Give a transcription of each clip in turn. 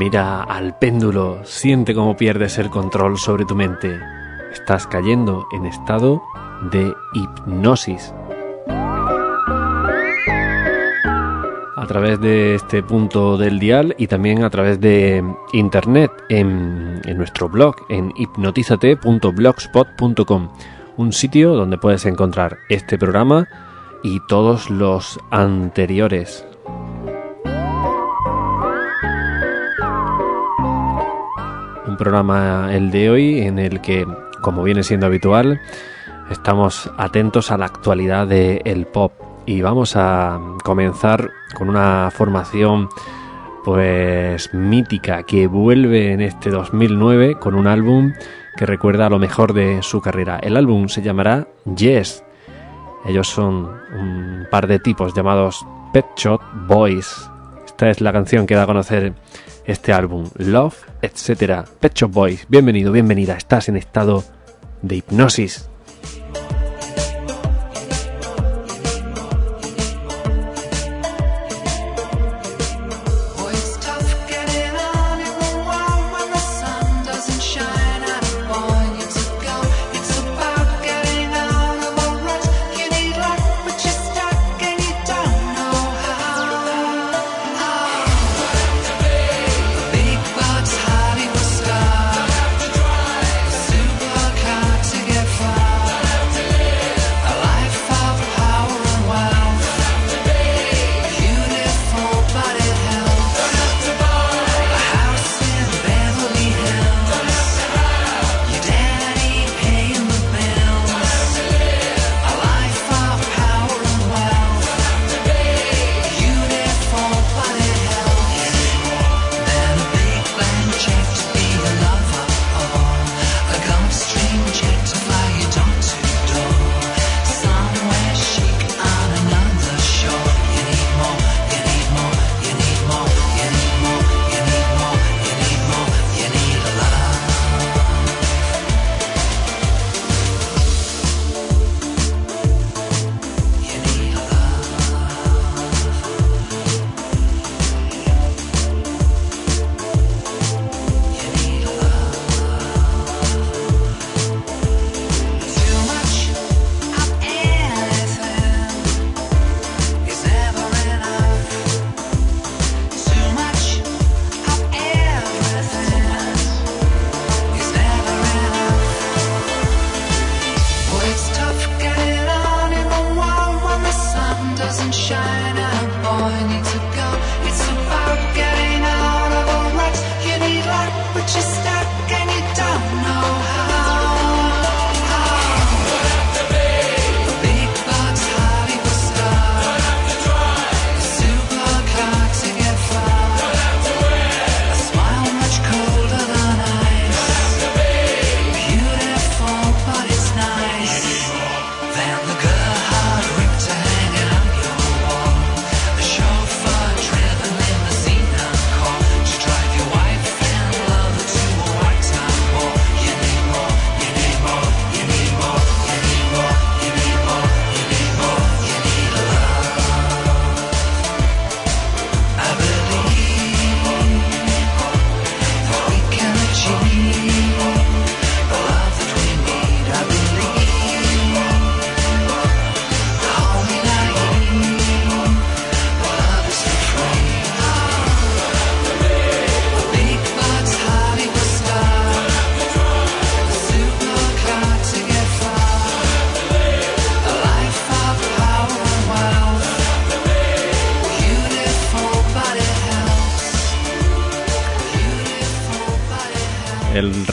Mira al péndulo, siente cómo pierdes el control sobre tu mente. Estás cayendo en estado de hipnosis. A través de este punto del dial y también a través de internet en, nuestro blog en hipnotizate.blogspot.com, un sitio donde puedes encontrar este programa y todos los anteriores. Programa el de hoy en el que, como viene siendo habitual, estamos atentos a la actualidad del pop y vamos a comenzar con una formación pues mítica que vuelve en este 2009 con un álbum que recuerda a lo mejor de su carrera. El álbum se llamará Yes. Ellos son un par de tipos llamados Pet Shop Boys. Esta es la canción que da a conocer este álbum, Love, etc. Pet Shop Boys, bienvenido, bienvenida, estás en estado de hipnosis.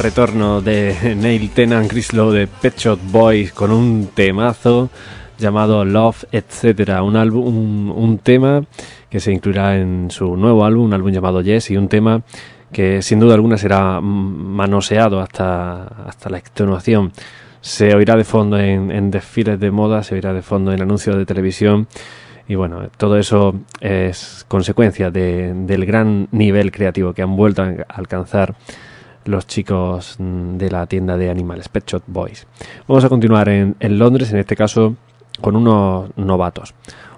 Retorno de Neil Tennant, Chris Lowe de Pet Shop Boys con un temazo llamado Love, etc. Un, álbum, un, tema que se incluirá en su nuevo álbum, un álbum llamado Yes, y un tema que sin duda alguna será manoseado hasta, hasta la extenuación. Se oirá de fondo en, desfiles de moda, se oirá de fondo en anuncios de televisión. Y bueno, todo eso es consecuencia del gran nivel creativo que han vuelto a alcanzar los chicos mm, de la tienda de animales, Pet Shop Boys. Vamos a continuar en, Londres, en este caso con unos novatos.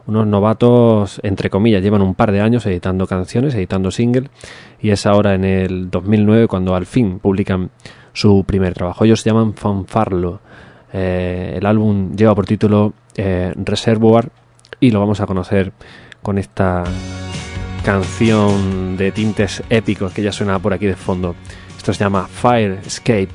unos novatos, entre comillas, llevan un par de años editando canciones, editando single, y es ahora en el 2009 cuando al fin publican su primer trabajo. Ellos se llaman Fanfarlo. Eh, el álbum lleva por título eh, Reservoir y lo vamos a conocer con esta canción de tintes épicos que ya suena por aquí de fondo. Esto se llama Fire Escape.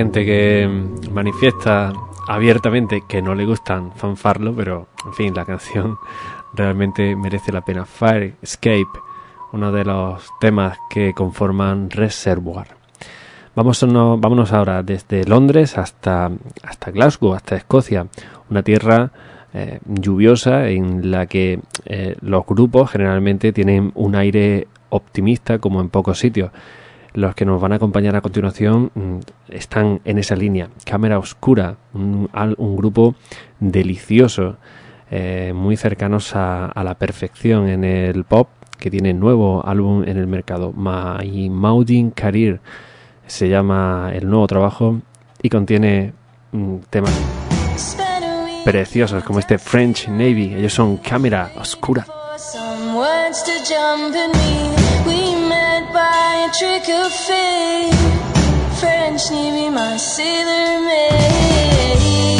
Gente que manifiesta abiertamente que no le gustan fanfarlo, pero en fin, la canción realmente merece la pena. Fire Escape, uno de los temas que conforman Reservoir. Vamos, vámonos ahora desde Londres hasta, hasta Glasgow, hasta Escocia, una tierra eh, lluviosa en la que eh, los grupos generalmente tienen un aire optimista como en pocos sitios los que nos van a acompañar a continuación mm, están en esa línea. Cámara Oscura, un, grupo delicioso, eh, muy cercanos a, la perfección en el pop, que tiene nuevo álbum en el mercado. My Mouding Career se llama el nuevo trabajo y contiene mm, temas preciosos como este French Navy. Ellos son Cámara Oscura. Trick of fate. French Navy, my sailor maid.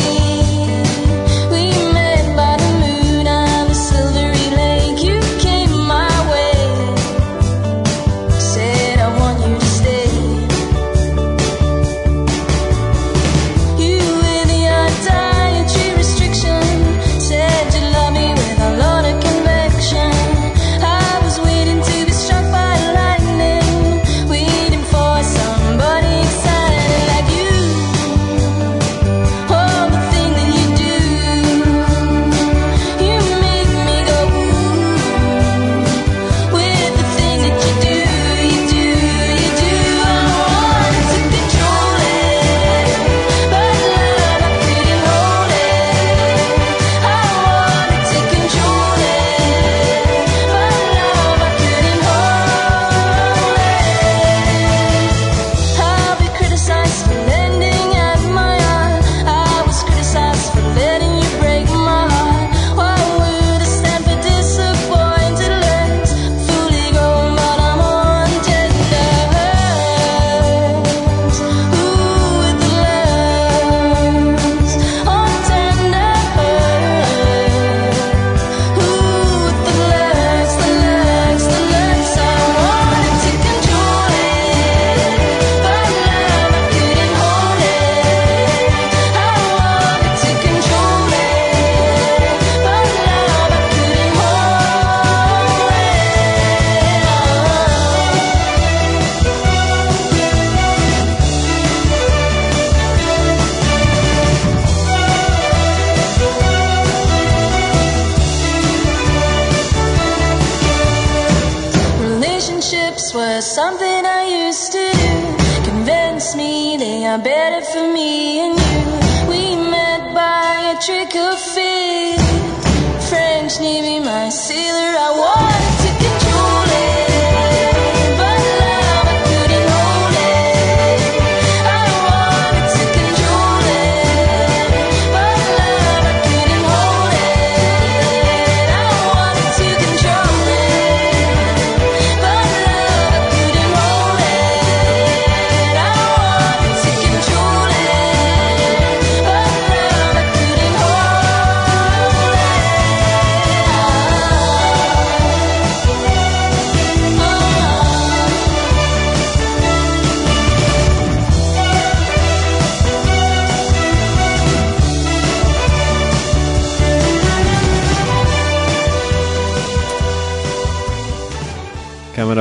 French Navy, my sailor, I wanted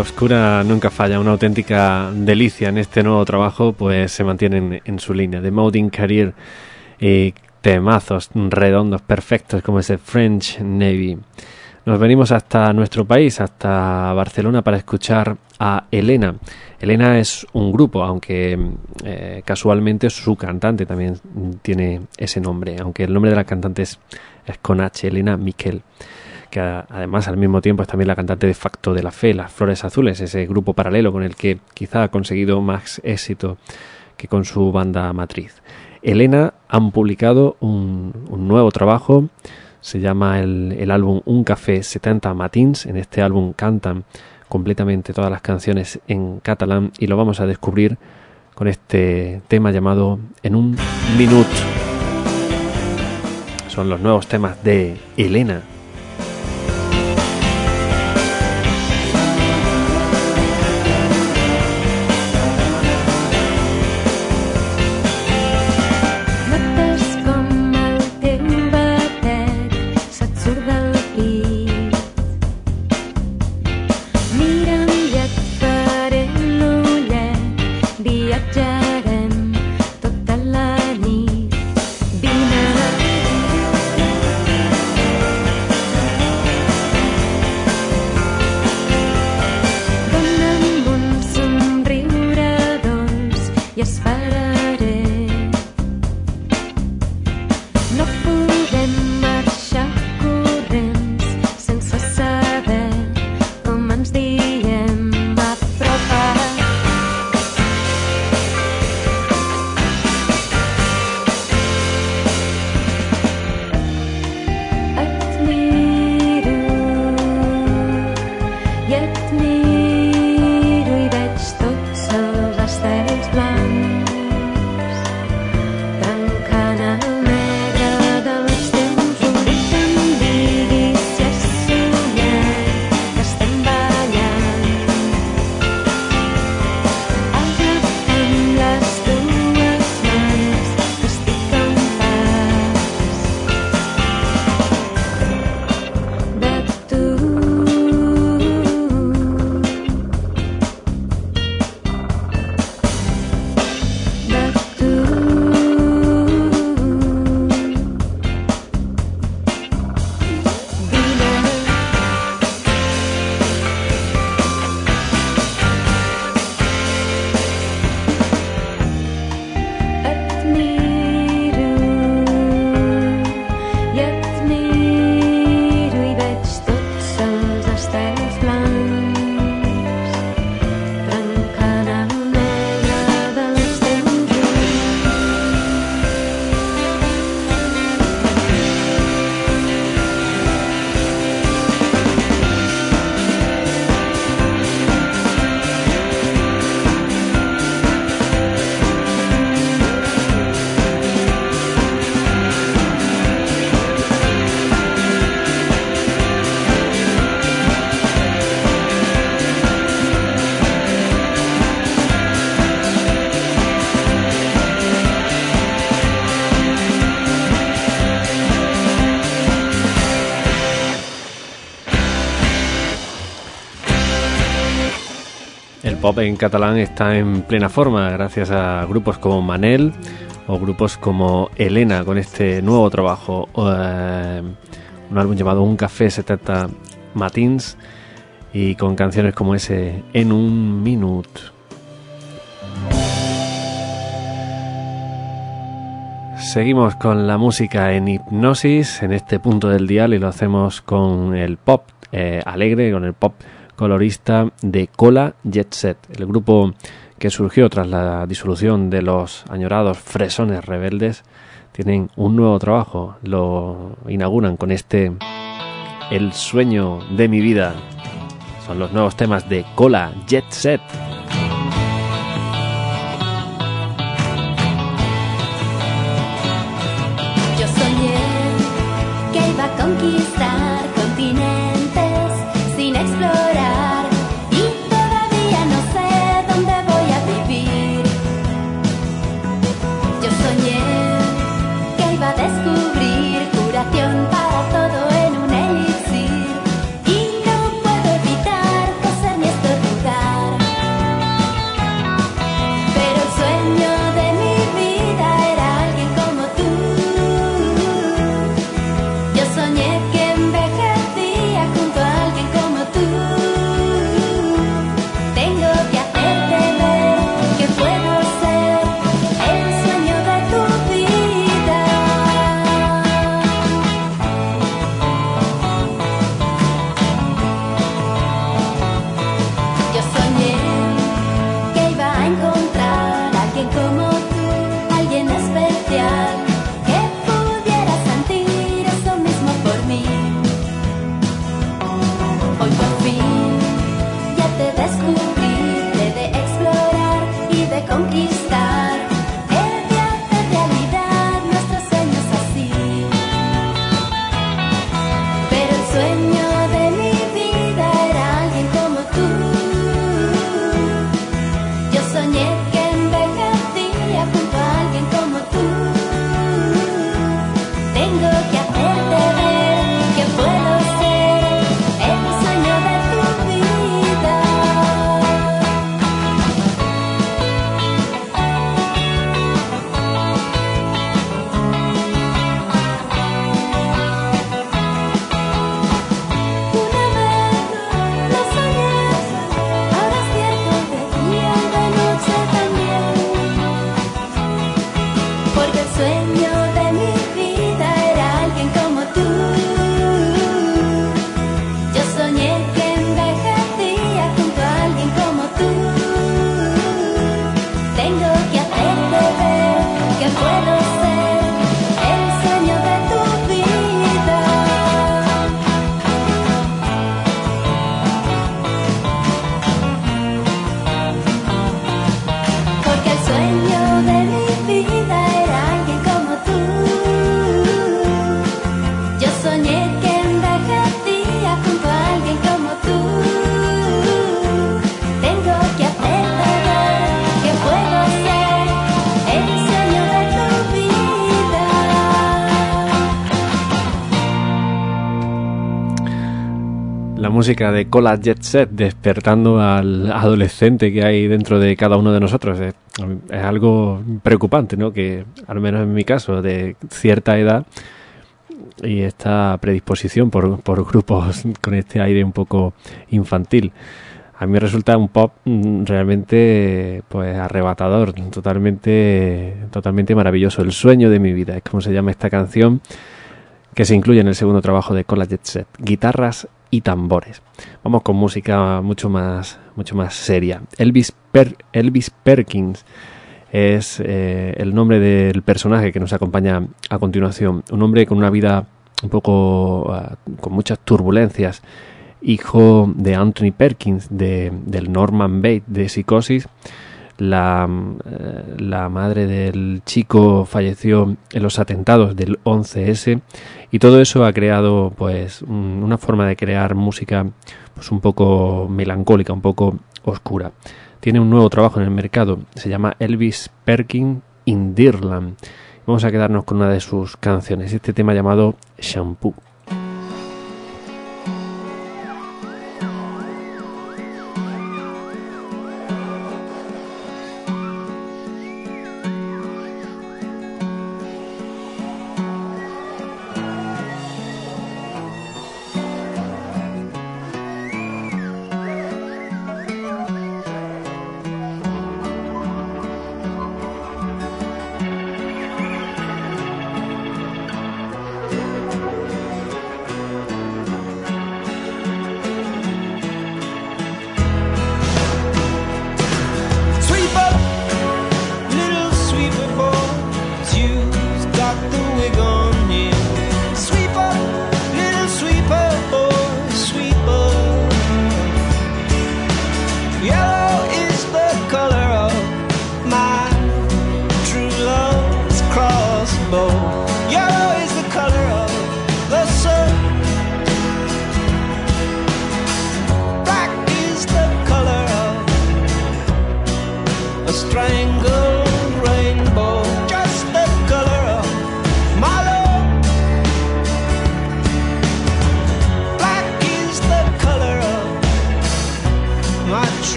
Oscura nunca falla, una auténtica delicia en este nuevo trabajo, pues se mantienen en su línea de Modding Career y temazos redondos, perfectos como ese French Navy. Nos venimos hasta nuestro país, hasta Barcelona, para escuchar a Elena. Elena es un grupo, aunque eh, casualmente su cantante también tiene ese nombre, aunque el nombre de la cantante es, es con H, Elena Miquel que además al mismo tiempo es también la cantante de facto de La Fe, Las Flores Azules, ese grupo paralelo con el que quizá ha conseguido más éxito que con su banda matriz. Elena han publicado un, un nuevo trabajo, se llama el, el, álbum Un Café 70 Matins, en este álbum cantan completamente todas las canciones en catalán y lo vamos a descubrir con este tema llamado En un Minut. Son los nuevos temas de Elena. En catalán está en plena forma gracias a grupos como Manel o grupos como Elena con este nuevo trabajo, eh, un álbum llamado Un Café 70 Matins y con canciones como ese en un minuto. Seguimos con la música en hipnosis en este punto del dial y lo hacemos con el pop eh, alegre, con el pop colorista de Cola Jet Set, el grupo que surgió tras la disolución de los añorados fresones rebeldes, tienen un nuevo trabajo, lo inauguran con este El sueño de mi vida. Son los nuevos temas de Cola Jet Set. Música de Cola Jet Set despertando al adolescente que hay dentro de cada uno de nosotros. Es, algo preocupante, ¿no? Que, al menos en mi caso, de cierta edad y esta predisposición por, por grupos con este aire un poco infantil. A mí resulta un pop mm, realmente pues arrebatador, totalmente, totalmente maravilloso. El sueño de mi vida es como se llama esta canción que se incluye en el segundo trabajo de Cola Jet Set, guitarras y tambores. Vamos con música mucho más, mucho más seria. Elvis, Per- Elvis Perkins es eh, el nombre del personaje que nos acompaña a continuación. Un hombre con una vida un poco ah, con muchas turbulencias, hijo de Anthony Perkins, de, del Norman Bates de Psicosis. La, eh, la madre del chico falleció en los atentados del 11S y todo eso ha creado pues un- una forma de crear música pues un poco melancólica, un poco oscura. Tiene un nuevo trabajo en el mercado, se llama Elvis Perkins in Dirland. Vamos a quedarnos con una de sus canciones, este tema llamado Shampoo.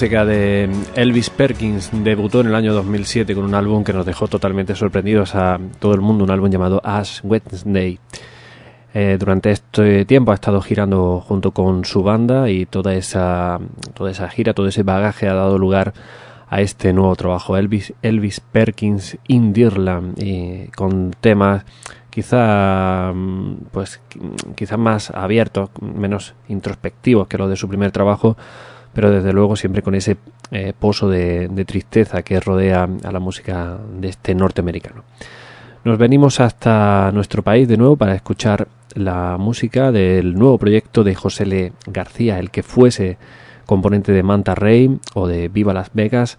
Música de Elvis Perkins debutó en el año 2007 con un álbum que nos dejó totalmente sorprendidos a todo el mundo, un álbum llamado Ash Wednesday. Eh, durante este tiempo ha estado girando junto con su banda y toda esa, toda esa gira, todo ese bagaje ha dado lugar a este nuevo trabajo, Elvis, Elvis Perkins in Dirland, y con temas quizá mm, pues quizás más abiertos, menos introspectivos que los de su primer trabajo, pero desde luego siempre con ese eh, pozo de, de tristeza que rodea a la música de este norteamericano. Nos venimos hasta nuestro país de nuevo para escuchar la música del nuevo proyecto de José L. García, el que fuese componente de Manta Rey o de Viva Las Vegas.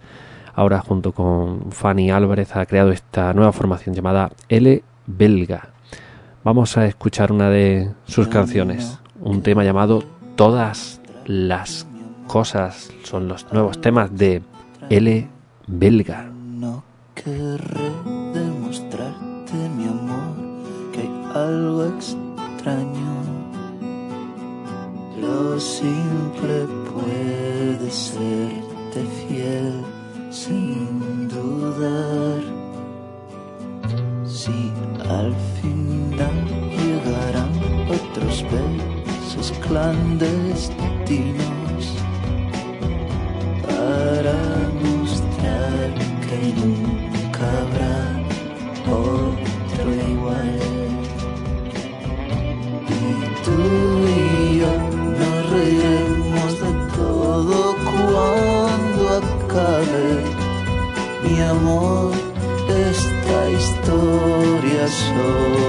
Ahora junto con Fanny Álvarez ha creado esta nueva formación llamada L Belga. Vamos a escuchar una de sus canciones, un tema llamado Todas las cosas. Son los nuevos temas de L Belga. No querré demostrarte mi amor, que hay algo extraño. Lo simple puede serte fiel sin dudar. Si al final llegarán otros besos clandestinos show.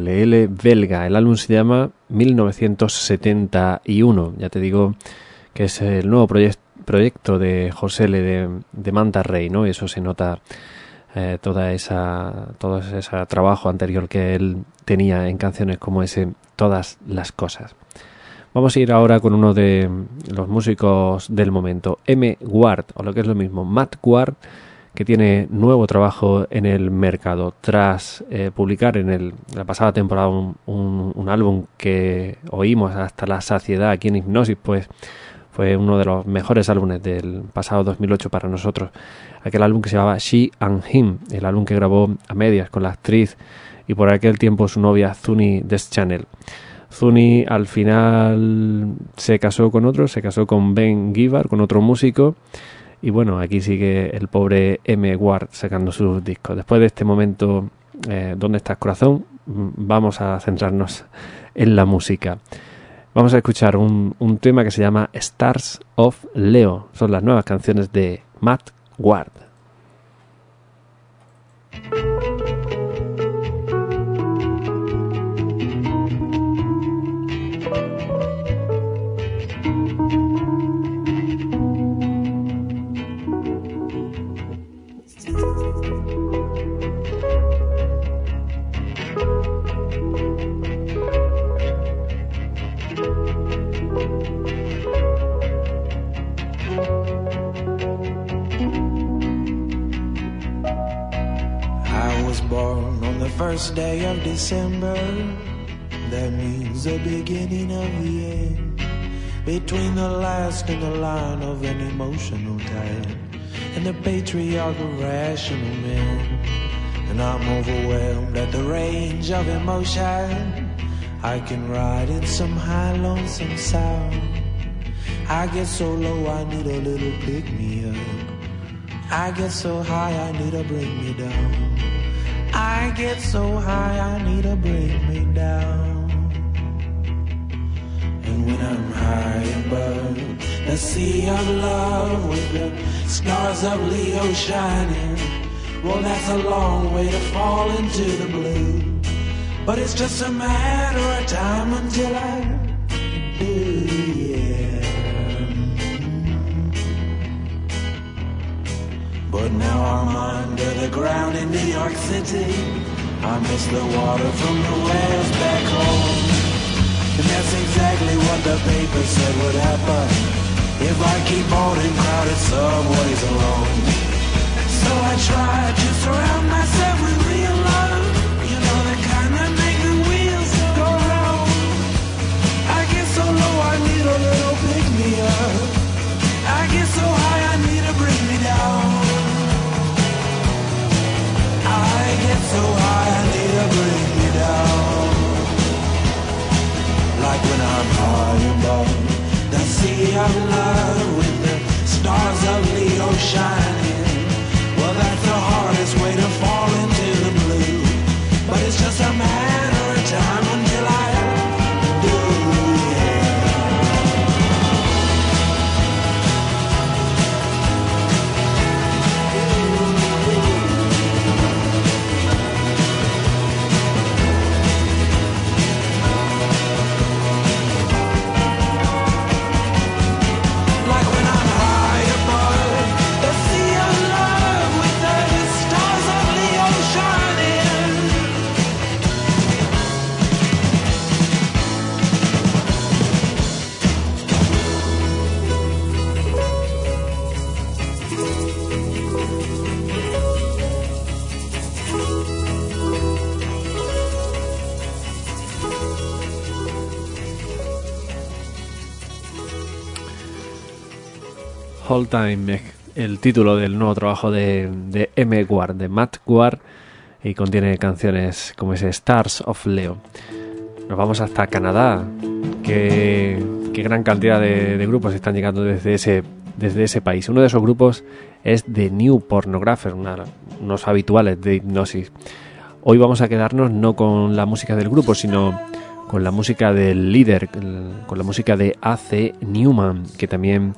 Recomendable. L belga. El álbum se llama 1971. Ya te digo que es el nuevo proyec- proyecto de José L de, de Manta Rey, ¿no? Y eso se nota eh, toda esa todo ese trabajo anterior que él tenía en canciones como ese Todas las cosas. Vamos a ir ahora con uno de los músicos del momento, M. Ward, o lo que es lo mismo, Matt Ward, que tiene nuevo trabajo en el mercado. Tras eh, publicar en el- la pasada temporada un, álbum que oímos hasta la saciedad aquí en Hipnosis, pues fue uno de los mejores álbumes del pasado 2008 para nosotros. Aquel álbum que se llamaba She and Him, el álbum que grabó a medias con la actriz y por aquel tiempo su novia Zuni Deschanel. Zuni al final se casó con otro, se casó con Ben Gibbard, con otro músico. Y bueno, aquí sigue el pobre M. Ward sacando sus discos. Después de este momento, eh, ¿Dónde estás corazón? Mm, Vamos a centrarnos en la música. Vamos a escuchar un, un tema que se llama Stars of Leo. Son las nuevas canciones de Matt Ward. December. That means the beginning of the end. Between the last and the line of an emotional tide and the patriarch of rational men. And I'm overwhelmed at the range of emotion. I can ride in some high lonesome sound. I get so low, I need a little pick me up. I get so high, I need to bring me down. Get so high, I need to bring me down. And when I'm high above the sea of love with the stars of Leo shining, well, that's a long way to fall into the blue. But it's just a matter of time until I do, yeah. But now I'm under the ground in New York City. I miss the water from the wells back home. And that's exactly what the paper said would happen if I keep boarding crowded subways alone. So I try to surround myself with real love. You know, the kind that make the wheels go round. I get so low, I need a little pick me up. Whole Time, el título del nuevo trabajo de, M. Ward, de Matt Ward, y contiene canciones como ese Stars of Leo. Nos vamos hasta Canadá. Qué, qué gran cantidad de, grupos están llegando desde ese, desde ese país. Uno de esos grupos es The New Pornographer, una- unos habituales de hipnosis. Hoy vamos a quedarnos no con la música del grupo, sino con la música del líder, con la música de A.C. Newman, que también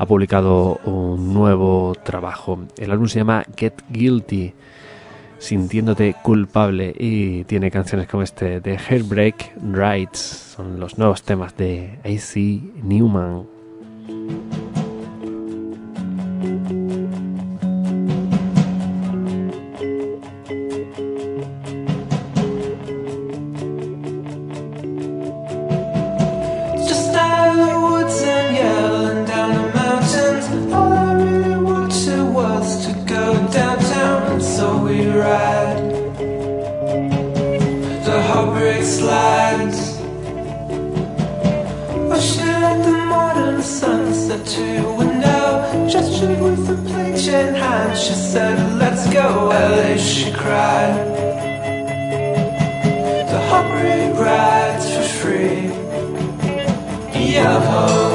ha publicado un nuevo trabajo. El álbum se llama Get Guilty sintiéndote culpable y tiene canciones como este de Heartbreak Rights, son los nuevos temas de AC Newman. Chain hand. She said, "Let's go, LA." She cried. The heartbreak rides for free. Yo-ho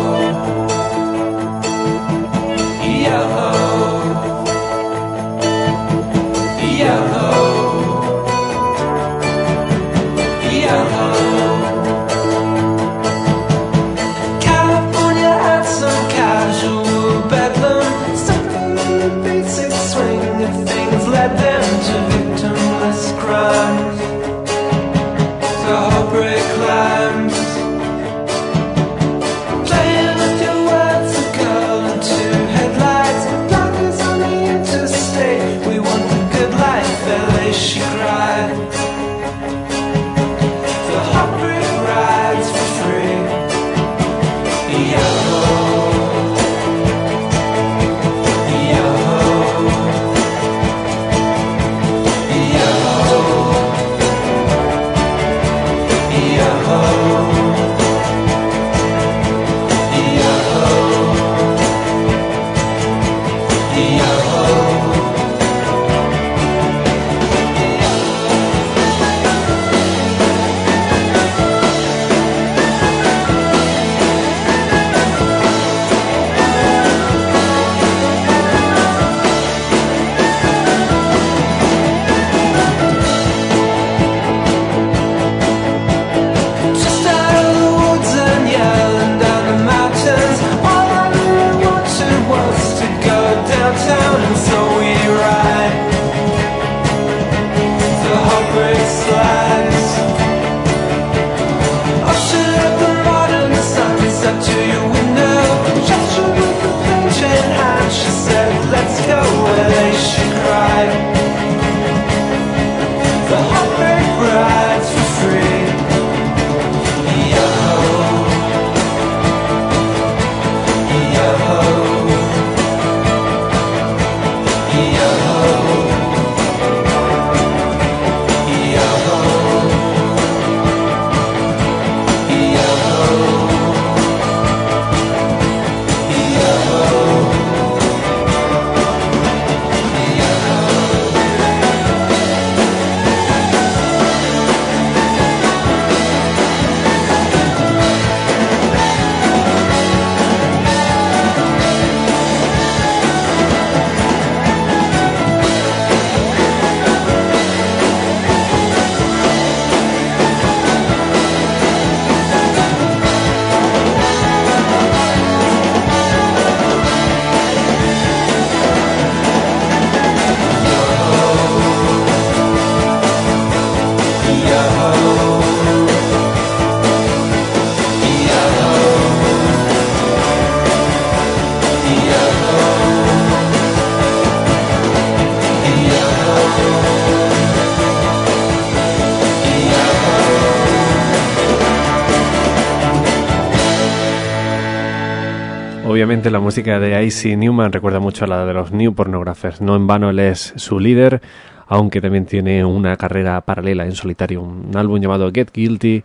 Obviamente la música de Icy Newman recuerda mucho a la de los New Pornographers. No en vano él es su líder, aunque también tiene una carrera paralela en solitario. Un álbum llamado Get Guilty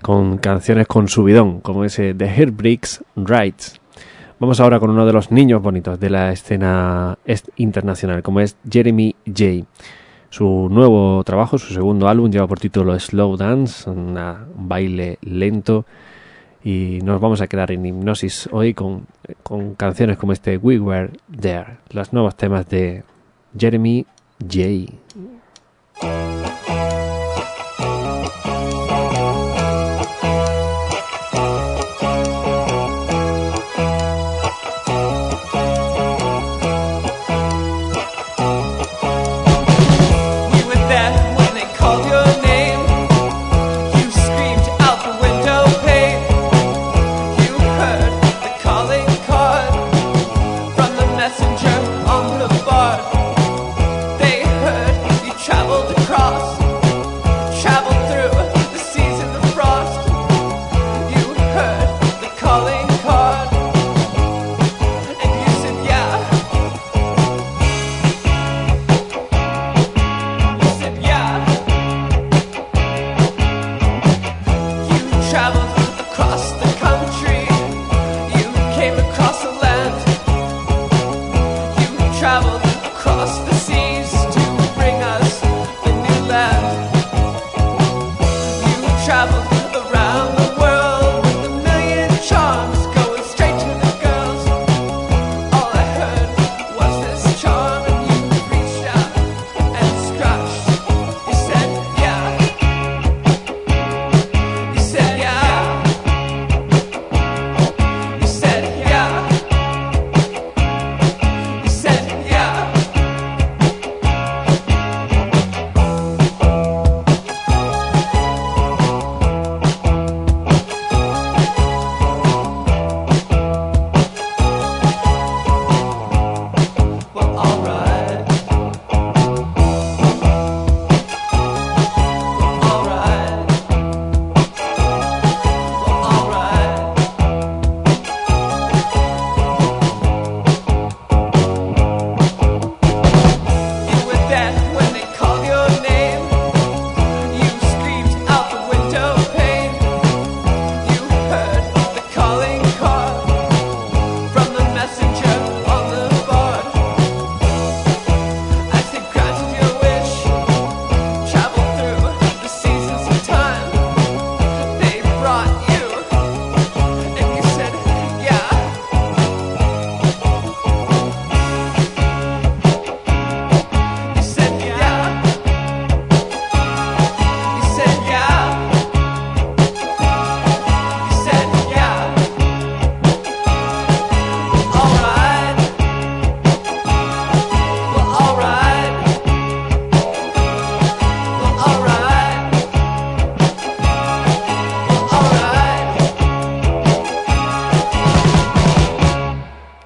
con canciones con subidón, como ese de Heartbreaks Rights. Vamos ahora con uno de los niños bonitos de la escena internacional, como es Jeremy J. Su nuevo trabajo, su segundo álbum, lleva por título Slow Dance, un baile lento. Y nos vamos a quedar en hipnosis hoy con, con canciones como este We Were There, los nuevos temas de Jeremy J.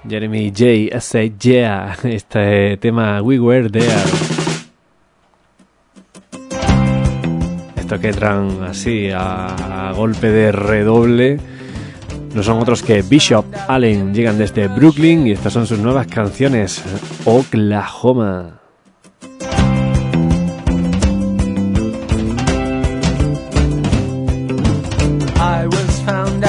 Jeremy J. Say Yeah, este tema We Were There. Esto que entran así a, golpe de redoble no son otros que Bishop Allen. Llegan desde Brooklyn y estas son sus nuevas canciones. Oklahoma. I was found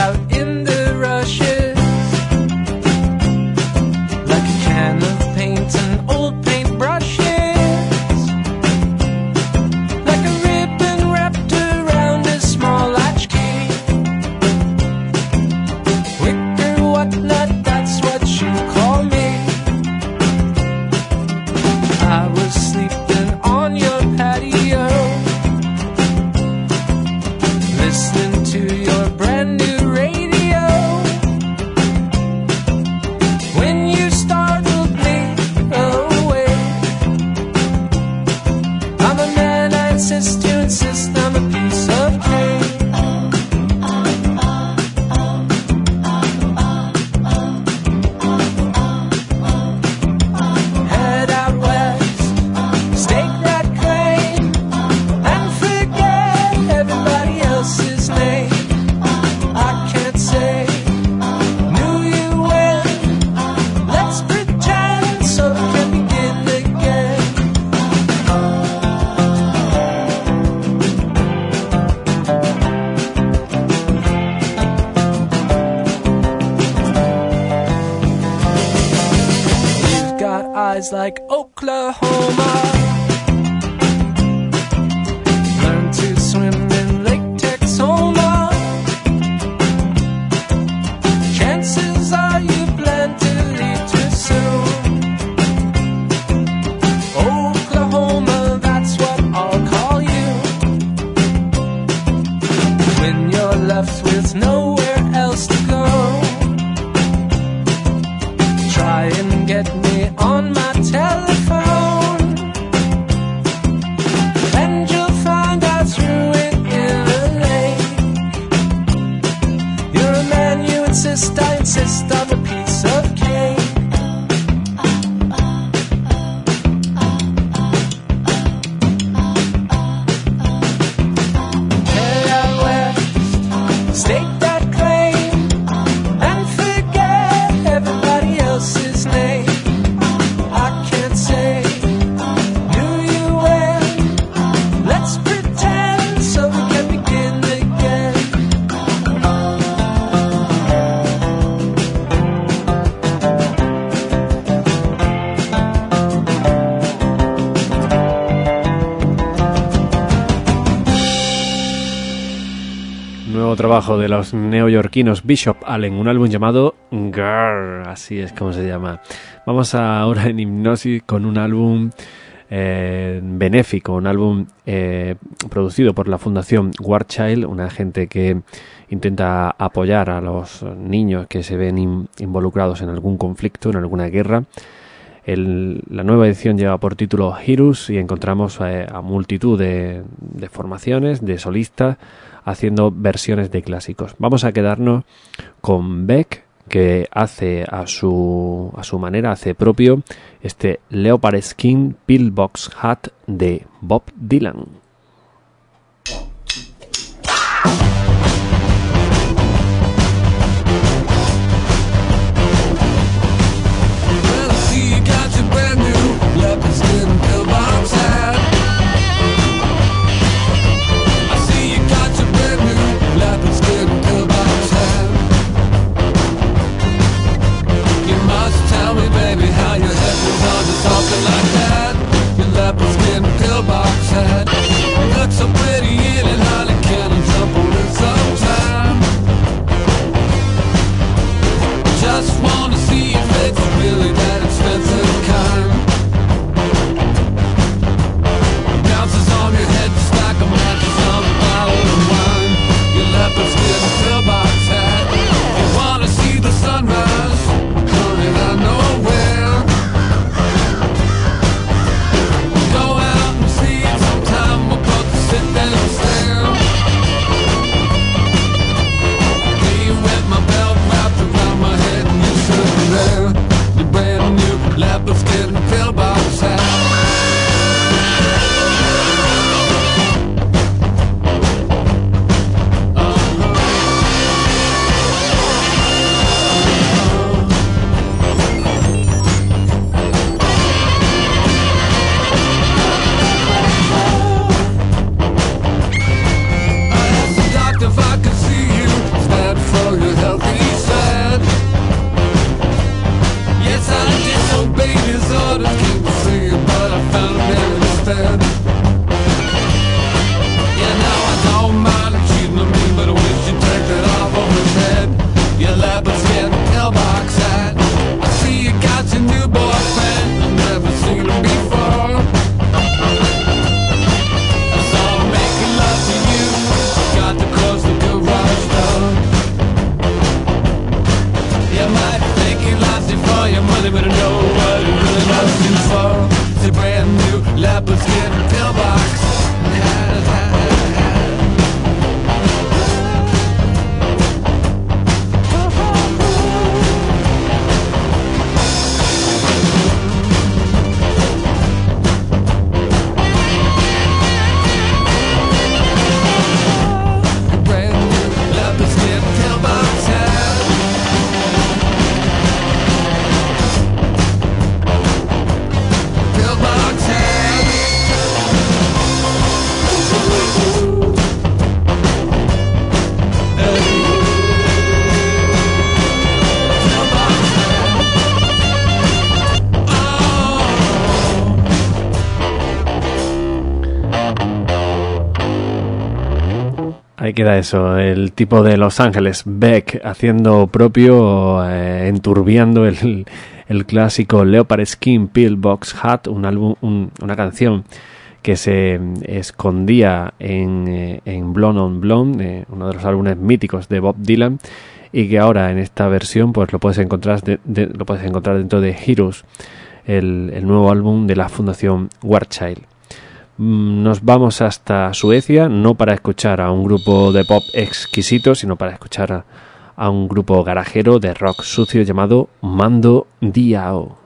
los neoyorquinos Bishop Allen, un álbum llamado Girl, así es como se llama. Vamos ahora en hipnosis con un álbum eh, benéfico, un álbum eh, producido por la Fundación War Child, una gente que intenta apoyar a los niños que se ven in- involucrados en algún conflicto, en alguna guerra. El- la nueva edición lleva por título Heroes y encontramos a multitud de formaciones, de solistas, haciendo versiones de clásicos. Vamos a quedarnos con Beck, que hace a su, a su manera, hace propio este Leopard Skin Pillbox Hat de Bob Dylan. Queda eso, el tipo de Los Ángeles, Beck, haciendo propio, eh, enturbiando el, el clásico Leopard Skin Pillbox Hat, un álbum, un- una canción que se mm, escondía en, eh, en Blonde on Blonde, eh, uno de los álbumes míticos de Bob Dylan, y que ahora en esta versión pues lo puedes encontrar, lo puedes encontrar dentro de Heroes, el, el nuevo álbum de la Fundación War Child. Mm, Nos vamos hasta Suecia, no para escuchar a un grupo de pop exquisito, sino para escuchar a, a un grupo garajero de rock sucio llamado Mando Diao.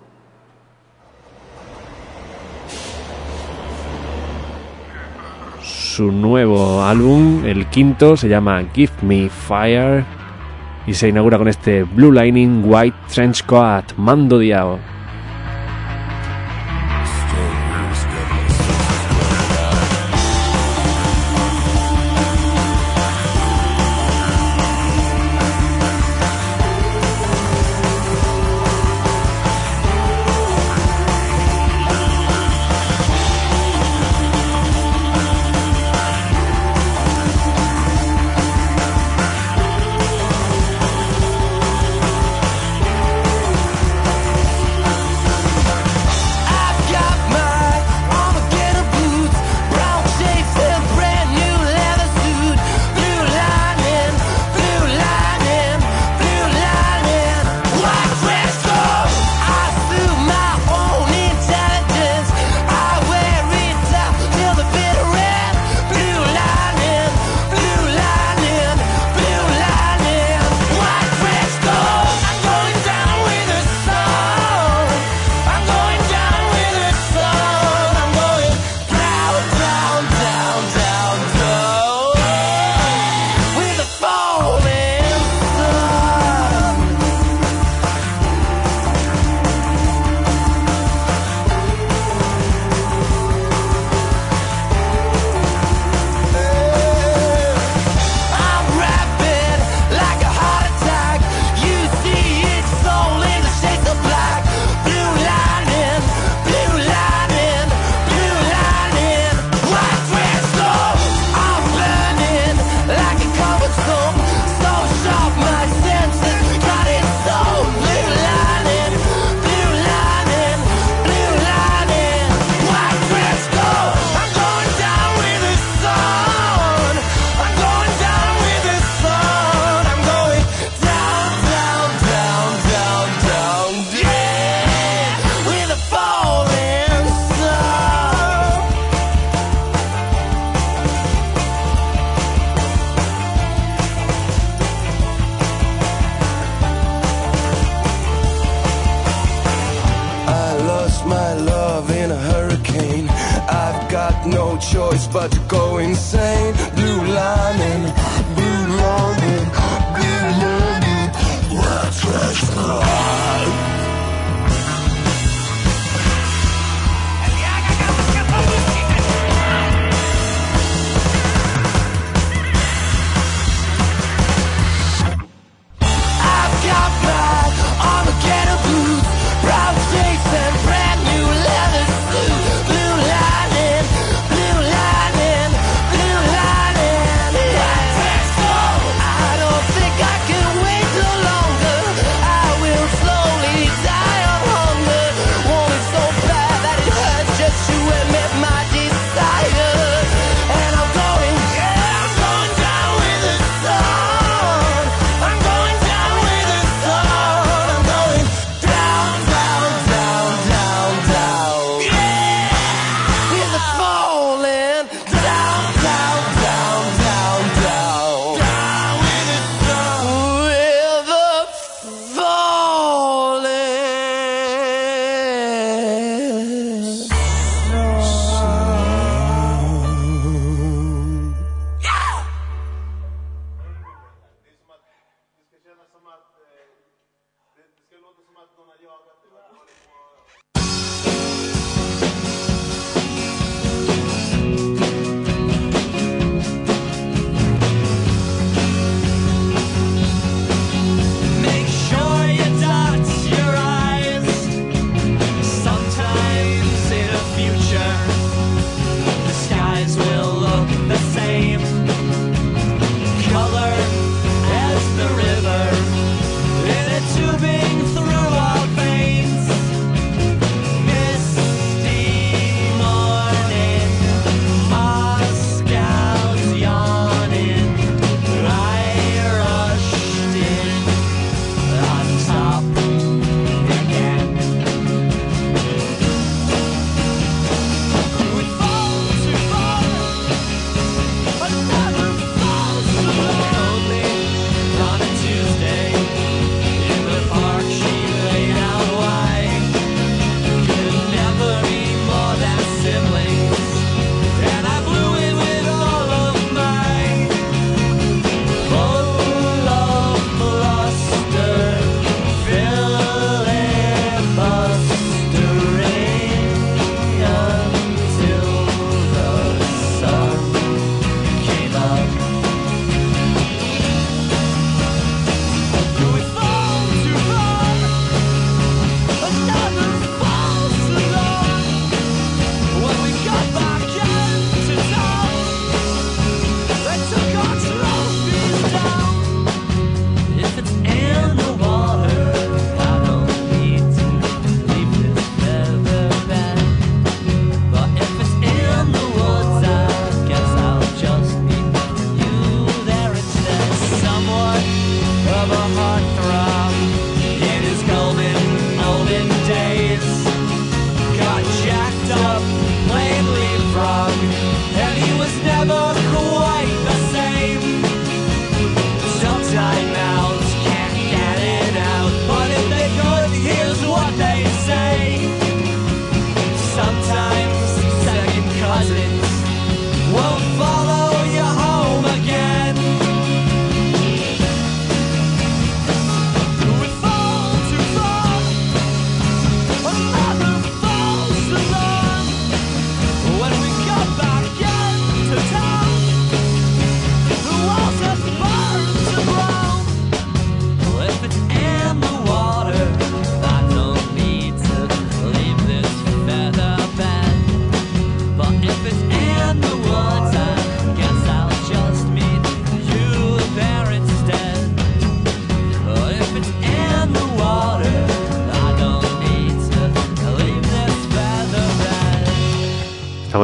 Su nuevo álbum, el quinto, se llama Give Me Fire y se inaugura con este Blue Lining White Trench Coat Mando Diao.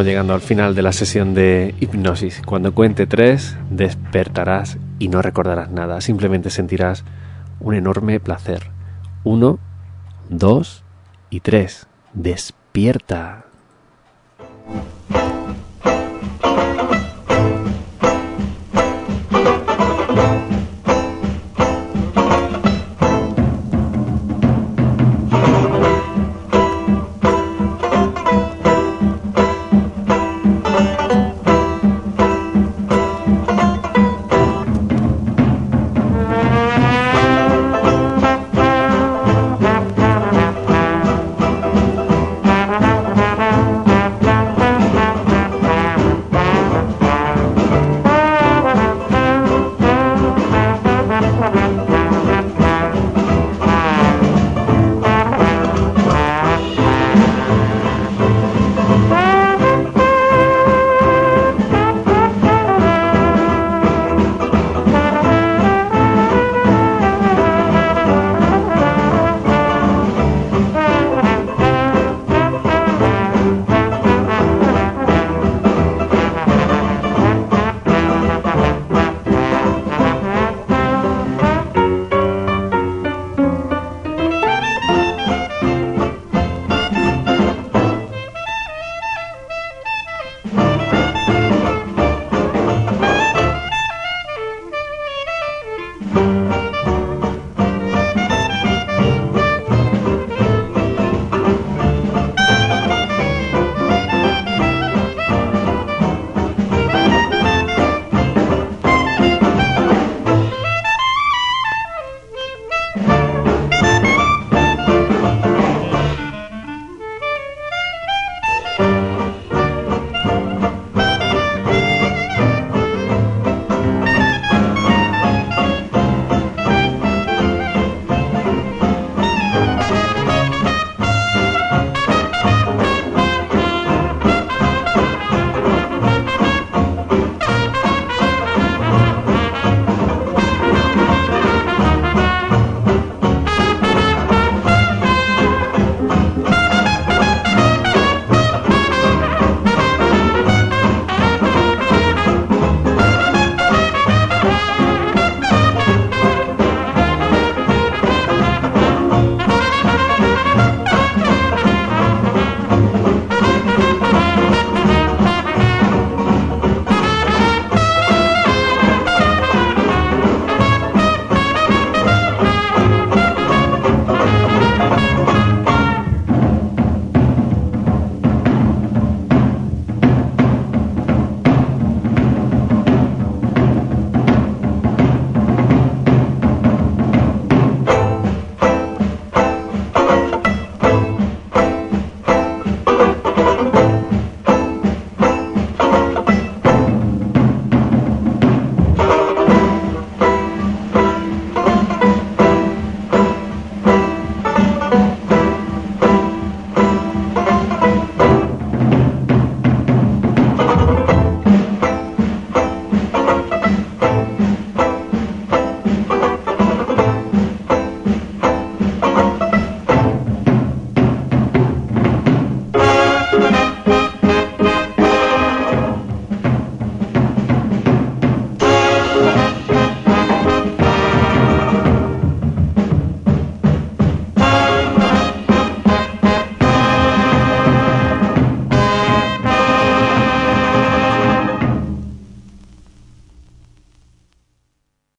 llegando al final de la sesión de hipnosis. Cuando cuente tres, despertarás y no recordarás nada, simplemente sentirás un enorme placer. Uno, dos y tres. Despierta.